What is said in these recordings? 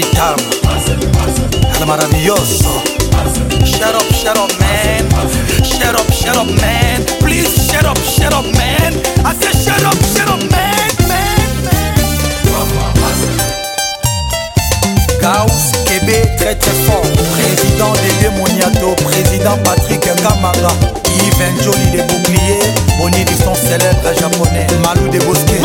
every elle El maravilloso. Shut up, shut up, man. Shut up, shut up, man. Please shut up, shut up, man. I said shut up, shut up, man, man, man. Gauss, Québec, très très fort. Président des démoniatos président Patrick Kamara. Yves Njoli des boucliers, Bonnie du son célèbre japonais, Malou des bosquets.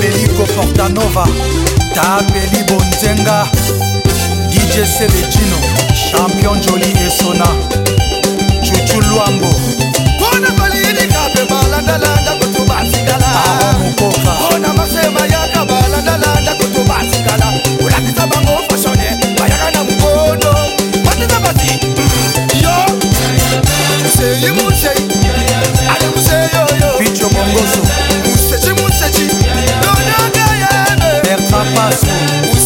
tapeli koportanova tapeli bonzenga dj selecino champion joli esona cucu lwambo mpona balini kape balandalanda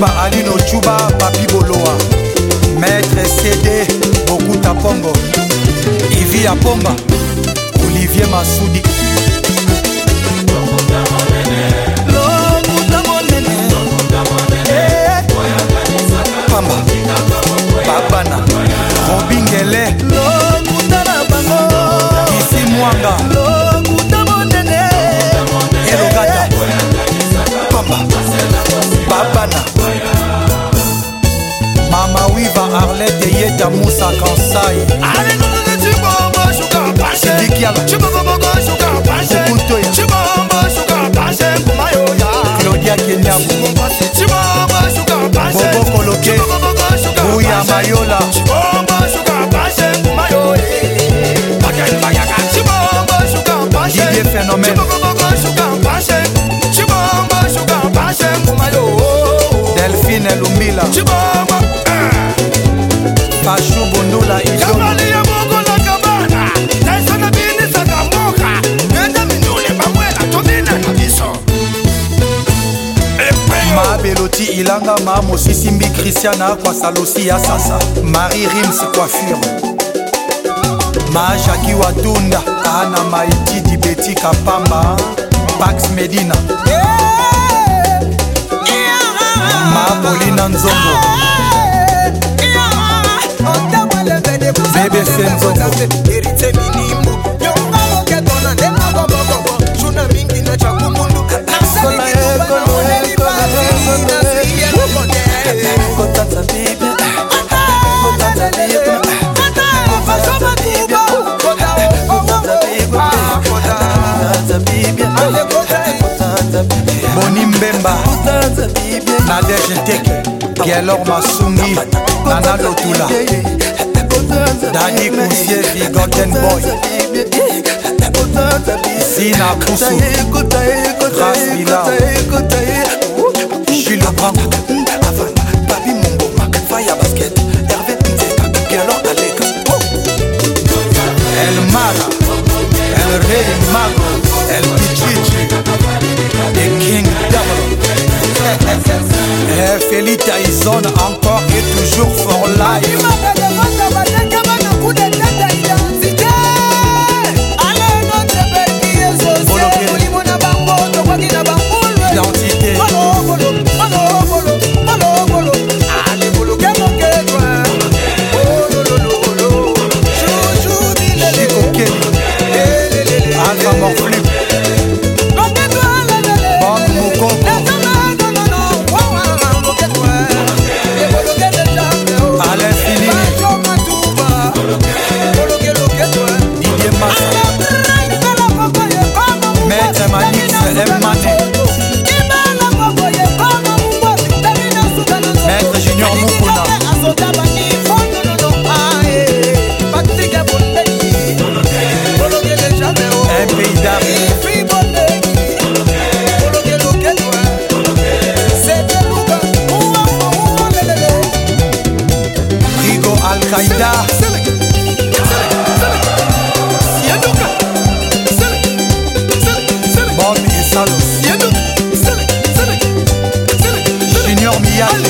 papa alino chuba papi boloa maître cd bokuta pongo ivi ya pomba olivier masudi musaka osai ali nolele chiboma shuka pashe dikiala chiboboboko maabeloti ilanga ma mosisimbi kristiana akwasa losi ya sasa marie rims coiffure ma jaki watunda ana maitidi betika pamba pax medina mabolina nzongo bebese nzongo sola yo e. nadege nteke gelor masungi nana lotula dani kusie vigoten boy zina pusu grasbila Kelly Tyson encore et toujours for live ¡Gracias!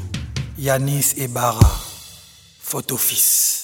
Yanis Ebara, photo fils.